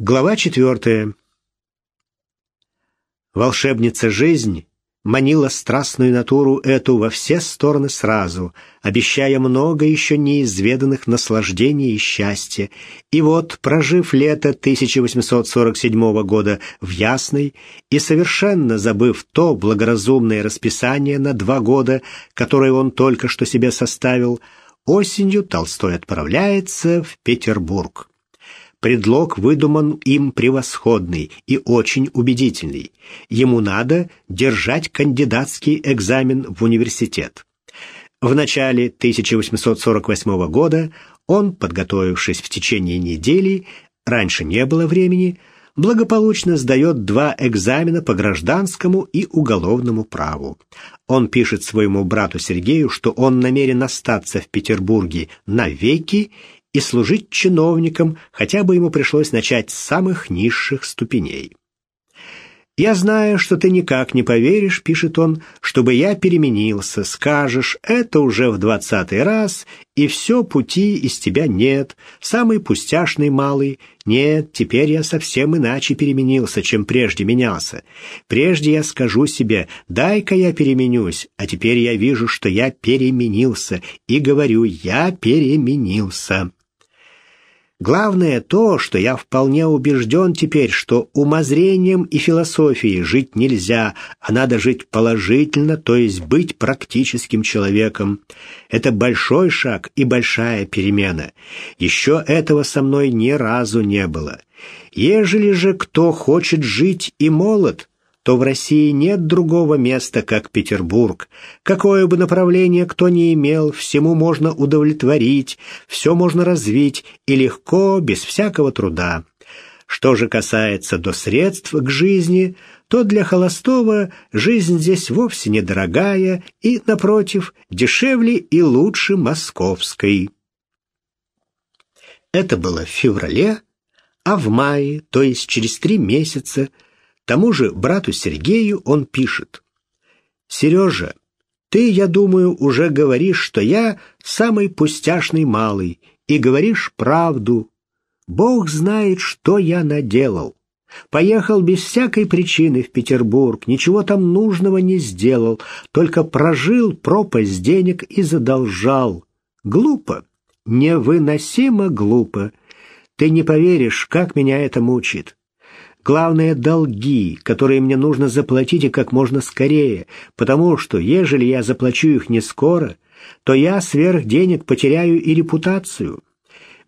Глава четвертая. Волшебница жизнь манила страстную натуру эту во все стороны сразу, обещая много еще неизведанных наслаждений и счастья. И вот, прожив лето 1847 года в Ясной и совершенно забыв то благоразумное расписание на два года, которое он только что себе составил, осенью Толстой отправляется в Петербург. Предлог выдуман им превосходный и очень убедительный. Ему надо держать кандидатский экзамен в университет. В начале 1848 года он, подготовившись в течение недели, раньше не было времени, благополучно сдает два экзамена по гражданскому и уголовному праву. Он пишет своему брату Сергею, что он намерен остаться в Петербурге навеки и служить чиновником, хотя бы ему пришлось начать с самых низших ступеней. «Я знаю, что ты никак не поверишь», — пишет он, — «чтобы я переменился. Скажешь, это уже в двадцатый раз, и все пути из тебя нет. Самый пустяшный малый. Нет, теперь я совсем иначе переменился, чем прежде менялся. Прежде я скажу себе, дай-ка я переменюсь, а теперь я вижу, что я переменился, и говорю, я переменился». Главное то, что я вполне убежден теперь, что умозрением и философией жить нельзя, а надо жить положительно, то есть быть практическим человеком. Это большой шаг и большая перемена. Еще этого со мной ни разу не было. Ежели же кто хочет жить и молод, то в России нет другого места, как Петербург. Какое бы направление кто ни имел, всему можно удовлетворить, все можно развить и легко, без всякого труда. Что же касается до средств к жизни, то для холостого жизнь здесь вовсе недорогая и, напротив, дешевле и лучше московской. Это было в феврале, а в мае, то есть через три месяца, Тому же брату Сергею он пишет. «Сережа, ты, я думаю, уже говоришь, что я самый пустяшный малый, и говоришь правду. Бог знает, что я наделал. Поехал без всякой причины в Петербург, ничего там нужного не сделал, только прожил пропасть денег и задолжал. Глупо, невыносимо глупо. Ты не поверишь, как меня это мучит. Главное — долги, которые мне нужно заплатить и как можно скорее, потому что, ежели я заплачу их не скоро, то я сверх денег потеряю и репутацию.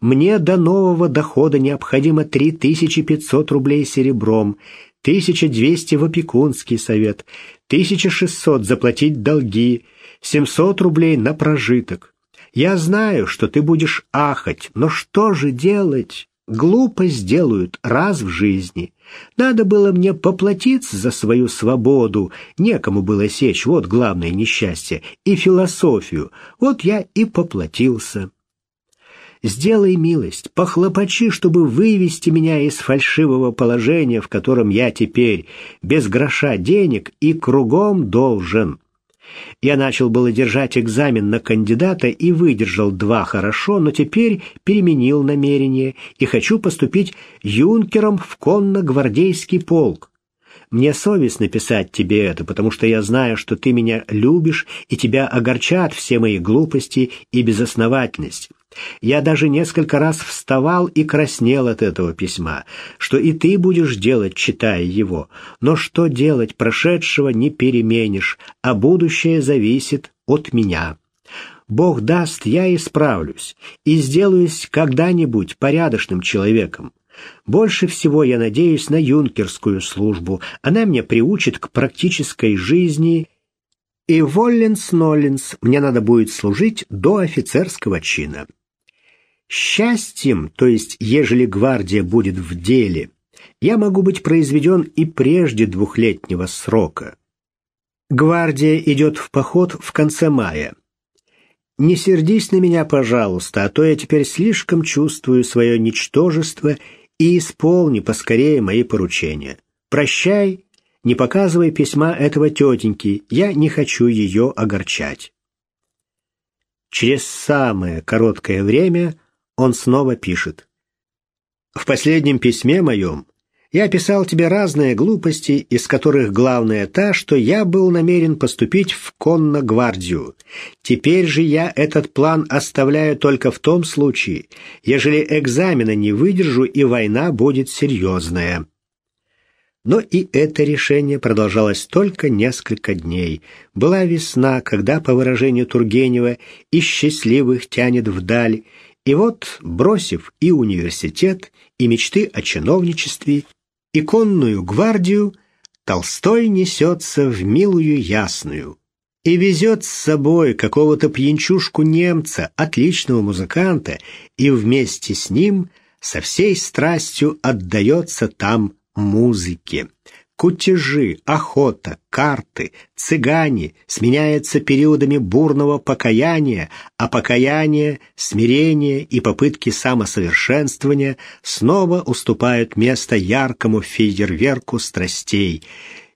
Мне до нового дохода необходимо 3500 рублей серебром, 1200 в опекунский совет, 1600 заплатить долги, 700 рублей на прожиток. Я знаю, что ты будешь ахать, но что же делать? Глупость делают раз в жизни. Надо было мне поплатиться за свою свободу, некому было сечь, вот главное несчастье, и философию, вот я и поплатился. Сделай милость, похлопочи, чтобы вывести меня из фальшивого положения, в котором я теперь, без гроша денег и кругом должен. Я начал было держать экзамен на кандидата и выдержал два хорошо, но теперь переменил намерение и хочу поступить юнкером в конно-гвардейский полк. Мне совестно писать тебе это, потому что я знаю, что ты меня любишь, и тебя огорчат все мои глупости и безосновательность. Я даже несколько раз вставал и краснел от этого письма, что и ты будешь делать, читая его. Но что делать, прошедшего не переменишь, а будущее зависит от меня. Бог даст, я исправлюсь и сделаюсь когда-нибудь порядочным человеком. Больше всего я надеюсь на юнкерскую службу. Она меня приучит к практической жизни и волленс-нолленс мне надо будет служить до офицерского чина. Счастьем, то есть ежели гвардия будет в деле, я могу быть произведен и прежде двухлетнего срока. Гвардия идет в поход в конце мая. Не сердись на меня, пожалуйста, а то я теперь слишком чувствую свое ничтожество и исполни поскорее мои поручения. Прощай, не показывай письма этого тетеньки, я не хочу ее огорчать. Через самое короткое время он снова пишет. В последнем письме моем я писал тебе разные глупости, из которых главная та, что я был намерен поступить в конно-гвардию. Теперь же я этот план оставляю только в том случае, ежели экзамена не выдержу и война будет серьезная. Но и это решение продолжалось только несколько дней. Была весна, когда, по выражению Тургенева, и счастливых тянет вдаль, и вот, бросив и университет, и мечты о чиновничестве, иконную гвардию, Толстой несется в милую ясную и везет с собой какого-то пьянчушку-немца, отличного музыканта, и вместе с ним со всей страстью отдается там музыке кутежи, охота, карты, цыгане сменяются периодами бурного покаяния, а покаяние, смирение и попытки самосовершенствования снова уступают место яркому фейерверку страстей.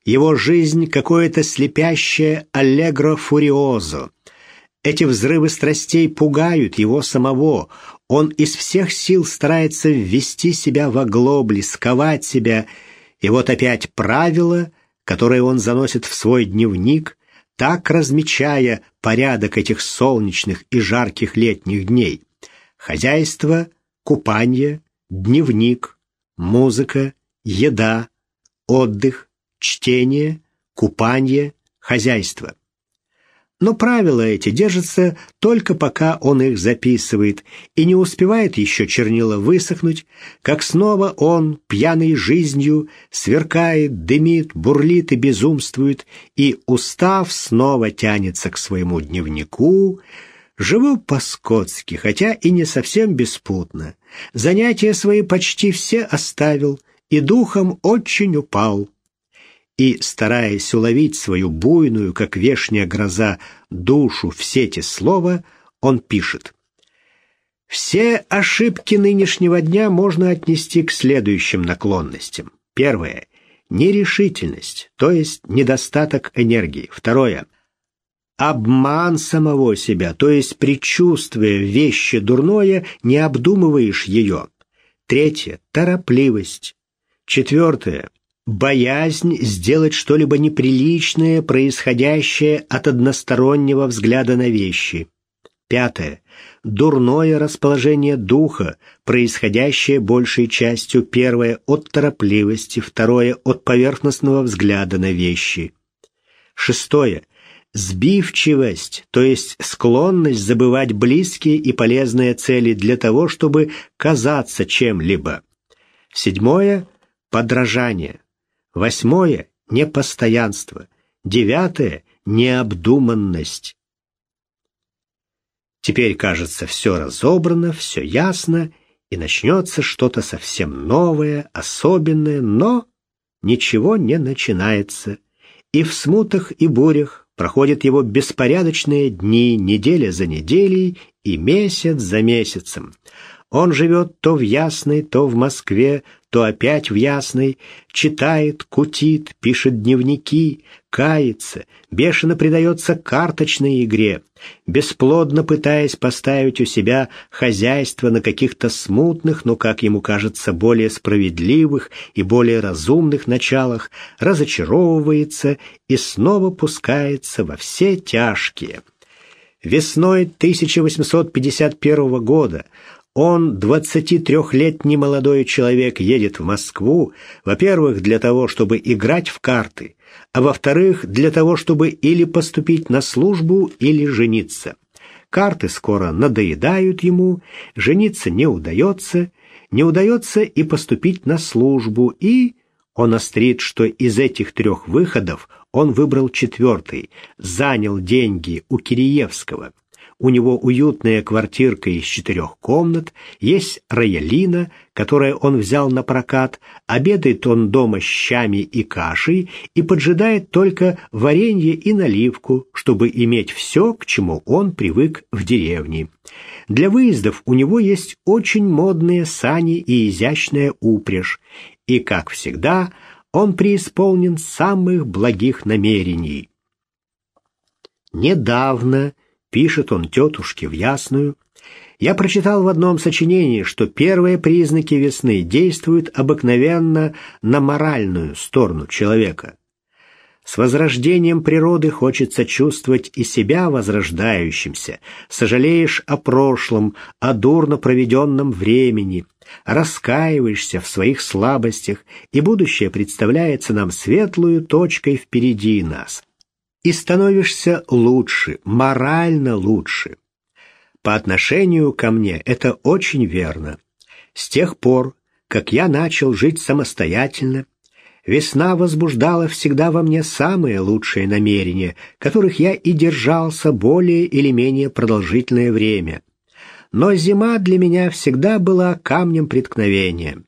Его жизнь какое-то слепящее аллегро-фуриозо. Эти взрывы страстей пугают его самого. Он из всех сил старается ввести себя в оглобли, сковать себя – и вот опять правило, которое он заносит в свой дневник, так размечая порядок этих солнечных и жарких летних дней. Хозяйство, купание, дневник, музыка, еда, отдых, чтение, купание, хозяйство. Но правила эти держатся только пока он их записывает, и не успевает еще чернила высохнуть, как снова он, пьяный жизнью, сверкает, дымит, бурлит и безумствует, и, устав, снова тянется к своему дневнику, Живу по-скотски, хотя и не совсем беспутно. Занятия свои почти все оставил, и духом очень упал и, стараясь уловить свою буйную, как вешняя гроза, душу в сети слова, он пишет. Все ошибки нынешнего дня можно отнести к следующим наклонностям. Первое – нерешительность, то есть недостаток энергии. Второе – обман самого себя, то есть предчувствуя вещи дурное, не обдумываешь ее. Третье – торопливость. Четвертое боязнь сделать что-либо неприличное, происходящее от одностороннего взгляда на вещи. Пятое. Дурное расположение духа, происходящее большей частью первое от торопливости, второе от поверхностного взгляда на вещи. Шестое. Сбивчивость, то есть склонность забывать близкие и полезные цели для того, чтобы казаться чем-либо. Седьмое подражание. Восьмое – непостоянство. Девятое – необдуманность. Теперь, кажется, все разобрано, все ясно, и начнется что-то совсем новое, особенное, но ничего не начинается. И в смутах и бурях проходят его беспорядочные дни, неделя за неделей и месяц за месяцем. Он живет то в Ясной, то в Москве, то опять в Ясной, читает, кутит, пишет дневники, кается, бешено предается карточной игре, бесплодно пытаясь поставить у себя хозяйство на каких-то смутных, но, как ему кажется, более справедливых и более разумных началах, разочаровывается и снова пускается во все тяжкие. Весной 1851 года он, 23-летний молодой человек, едет в Москву, во-первых, для того, чтобы играть в карты, а во-вторых, для того, чтобы или поступить на службу, или жениться. Карты скоро надоедают ему, жениться не удается, не удается и поступить на службу, и он острит, что из этих трех выходов он выбрал четвертый, занял деньги у Киреевского – у него уютная квартирка из четырех комнат, есть роялина, которую он взял на прокат, обедает он дома щами и кашей и поджидает только варенье и наливку, чтобы иметь все, к чему он привык в деревне. Для выездов у него есть очень модные сани и изящная упряжь, и, как всегда, он преисполнен самых благих намерений. Недавно Пишет он тетушке в Ясную. Я прочитал в одном сочинении, что первые признаки весны действуют обыкновенно на моральную сторону человека. С возрождением природы хочется чувствовать и себя возрождающимся, сожалеешь о прошлом, о дурно проведенном времени, раскаиваешься в своих слабостях, и будущее представляется нам светлую точкой впереди нас. И становишься лучше, морально лучше. По отношению ко мне это очень верно. С тех пор, как я начал жить самостоятельно, весна возбуждала всегда во мне самые лучшие намерения, которых я и держался более или менее продолжительное время. Но зима для меня всегда была камнем преткновения.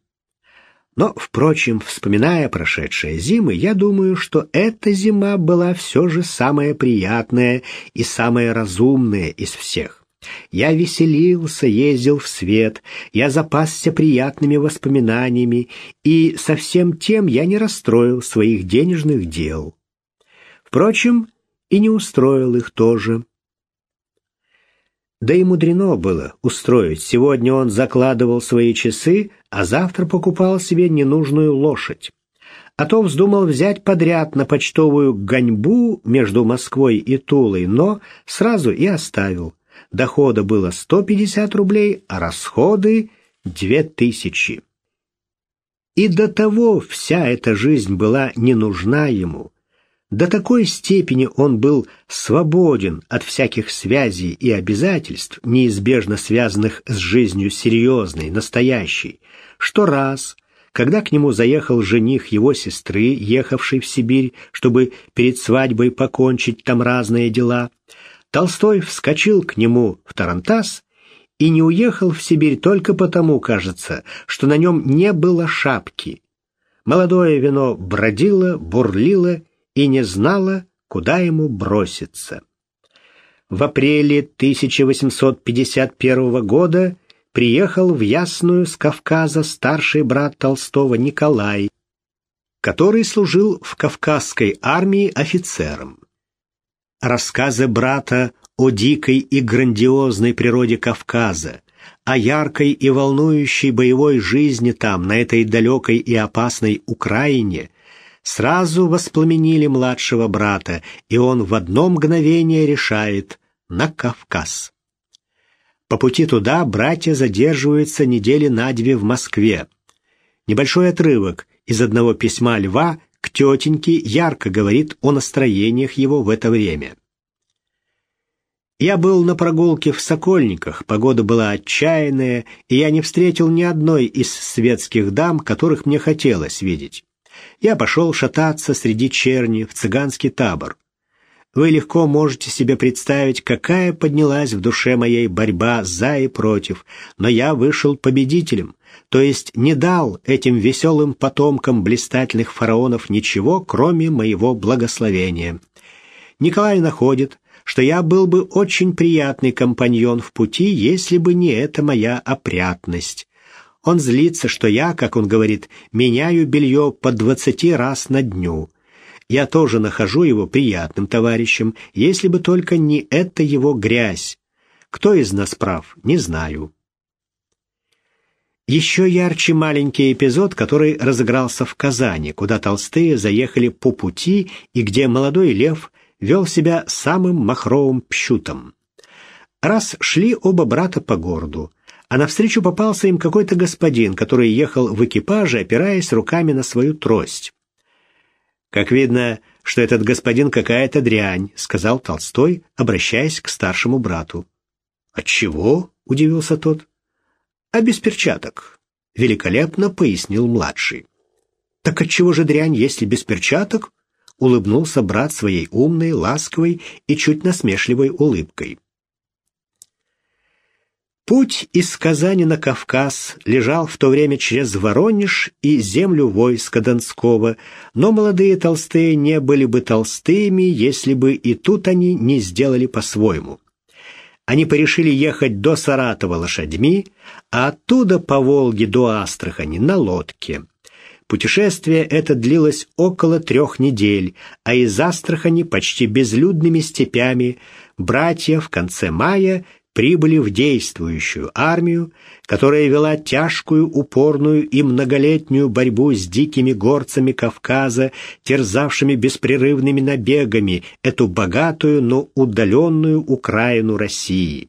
Но, впрочем, вспоминая прошедшие зимы, я думаю, что эта зима была все же самая приятная и самая разумная из всех. Я веселился, ездил в свет, я запасся приятными воспоминаниями, и со всем тем я не расстроил своих денежных дел. Впрочем, и не устроил их тоже. Да и мудрено было устроить. Сегодня он закладывал свои часы, а завтра покупал себе ненужную лошадь. А то вздумал взять подряд на почтовую гоньбу между Москвой и Тулой, но сразу и оставил дохода было 150 рублей, а расходы — 2000. И до того вся эта жизнь была не нужна ему. До такой степени он был свободен от всяких связей и обязательств, неизбежно связанных с жизнью серьезной, настоящей, что раз, когда к нему заехал жених его сестры, ехавший в Сибирь, чтобы перед свадьбой покончить там разные дела, Толстой вскочил к нему в Тарантас и не уехал в Сибирь только потому, кажется, что на нем не было шапки. Молодое вино бродило, бурлило и не знало, куда ему броситься. В апреле 1851 года приехал в Ясную с Кавказа старший брат Толстого Николай, который служил в Кавказской армии офицером. Рассказы брата о дикой и грандиозной природе Кавказа, о яркой и волнующей боевой жизни там, на этой далекой и опасной Украине, сразу воспламенили младшего брата, и он в одно мгновение решает на Кавказ. По пути туда братья задерживаются недели на две в Москве. Небольшой отрывок из одного письма Льва к тетеньке ярко говорит о настроениях его в это время. Я был на прогулке в Сокольниках, погода была отчаянная, и я не встретил ни одной из светских дам, которых мне хотелось видеть. Я пошел шататься среди черни в цыганский табор. Вы легко можете себе представить, какая поднялась в душе моей борьба за и против, но я вышел победителем, то есть не дал этим веселым потомкам блистательных фараонов ничего, кроме моего благословения. Николай находит, что я был бы очень приятный компаньон в пути, если бы не эта моя опрятность. Он злится, что я, как он говорит, меняю белье по двадцати раз на дню. Я тоже нахожу его приятным товарищем, если бы только не эта его грязь. Кто из нас прав, не знаю. Еще ярче маленький эпизод, который разыгрался в Казани, куда толстые заехали по пути и где молодой лев вел себя самым махровым пщутом. Раз шли оба брата по городу, а навстречу попался им какой-то господин, который ехал в экипаже, опираясь руками на свою трость. «Как видно, что этот господин какая-то дрянь», — сказал Толстой, обращаясь к старшему брату. «Отчего?» — удивился тот а без перчаток», — великолепно пояснил младший. «Так отчего же дрянь, если без перчаток?» — улыбнулся брат своей умной, ласковой и чуть насмешливой улыбкой. Путь из Казани на Кавказ лежал в то время через Воронеж и землю войска Донского, но молодые толстые не были бы толстыми, если бы и тут они не сделали по-своему они порешили ехать до Саратова лошадьми, а оттуда по Волге до Астрахани на лодке. Путешествие это длилось около трех недель, а из Астрахани почти безлюдными степями братья в конце мая прибыли в действующую армию, которая вела тяжкую, упорную и многолетнюю борьбу с дикими горцами Кавказа, терзавшими беспрерывными набегами эту богатую, но удаленную Украину России.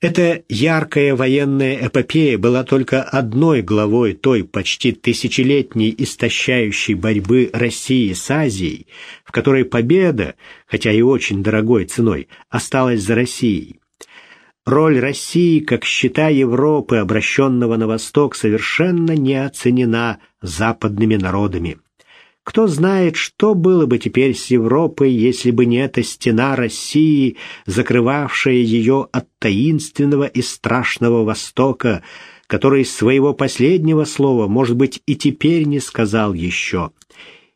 Эта яркая военная эпопея была только одной главой той почти тысячелетней истощающей борьбы России с Азией, в которой победа, хотя и очень дорогой ценой, осталась за Россией. Роль России как щита Европы, обращенного на восток, совершенно не оценена западными народами. Кто знает, что было бы теперь с Европой, если бы не эта стена России, закрывавшая ее от таинственного и страшного Востока, который своего последнего слова, может быть, и теперь не сказал еще.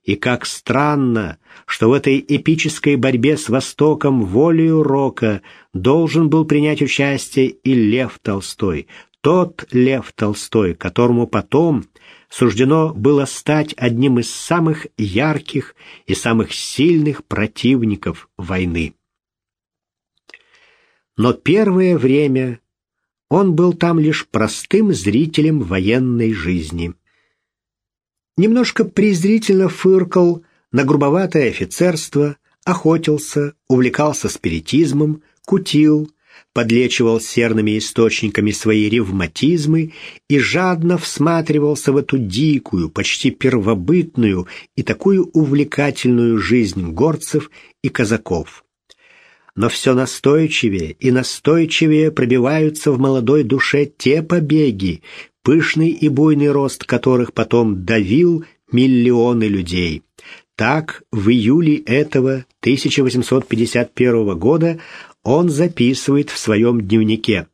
И как странно, что в этой эпической борьбе с Востоком волею Рока должен был принять участие и Лев Толстой, тот Лев Толстой, которому потом суждено было стать одним из самых ярких и самых сильных противников войны. Но первое время он был там лишь простым зрителем военной жизни. Немножко презрительно фыркал на грубоватое офицерство, охотился, увлекался спиритизмом, кутил, подлечивал серными источниками свои ревматизмы и жадно всматривался в эту дикую, почти первобытную и такую увлекательную жизнь горцев и казаков. Но все настойчивее и настойчивее пробиваются в молодой душе те побеги, пышный и буйный рост которых потом давил миллионы людей. Так, в июле этого 1851 года он записывает в своем дневнике.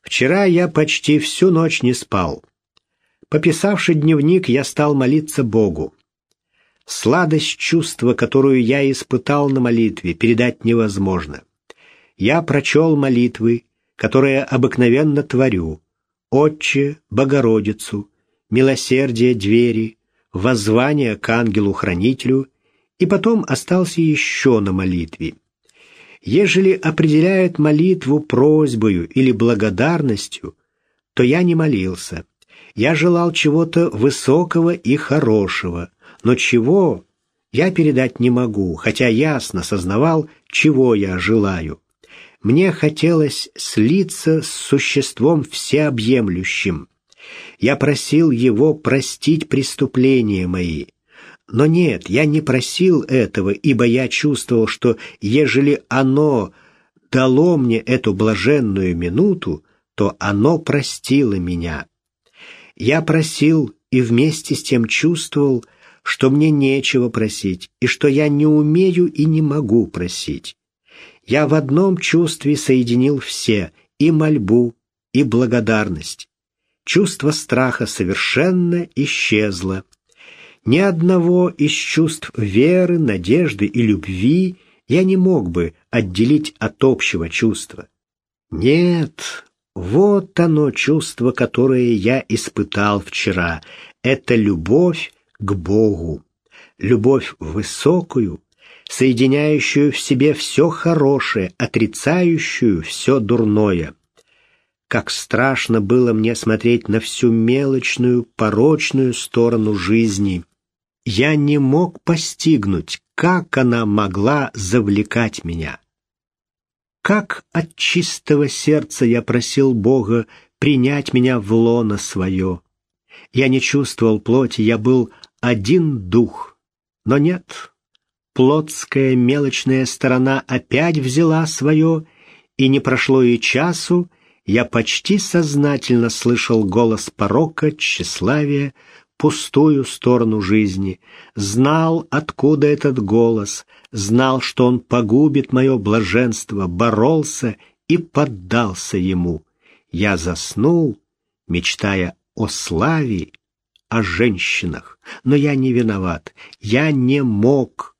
«Вчера я почти всю ночь не спал. Пописавши дневник, я стал молиться Богу. Сладость чувства, которую я испытал на молитве, передать невозможно. Я прочел молитвы, которые обыкновенно творю. Отче, Богородицу, милосердие двери, воззвание к ангелу-хранителю, и потом остался еще на молитве. Ежели определяет молитву просьбою или благодарностью, то я не молился. Я желал чего-то высокого и хорошего, но чего я передать не могу, хотя ясно сознавал, чего я желаю. Мне хотелось слиться с существом всеобъемлющим. Я просил его простить преступления мои, но нет, я не просил этого, ибо я чувствовал, что ежели оно дало мне эту блаженную минуту, то оно простило меня. Я просил и вместе с тем чувствовал, что мне нечего просить, и что я не умею и не могу просить. Я в одном чувстве соединил все — и мольбу, и благодарность. Чувство страха совершенно исчезло. Ни одного из чувств веры, надежды и любви я не мог бы отделить от общего чувства. Нет, вот оно чувство, которое я испытал вчера. Это любовь к Богу. Любовь высокую, соединяющую в себе все хорошее, отрицающую все дурное. Как страшно было мне смотреть на всю мелочную, порочную сторону жизни я не мог постигнуть, как она могла завлекать меня. Как от чистого сердца я просил Бога принять меня в лоно свое. Я не чувствовал плоти, я был один дух. Но нет, плотская мелочная сторона опять взяла свое, и не прошло и часу, я почти сознательно слышал голос порока, тщеславия, пустую сторону жизни, знал, откуда этот голос, знал, что он погубит мое блаженство, боролся и поддался ему. Я заснул, мечтая о славе, о женщинах, но я не виноват, я не мог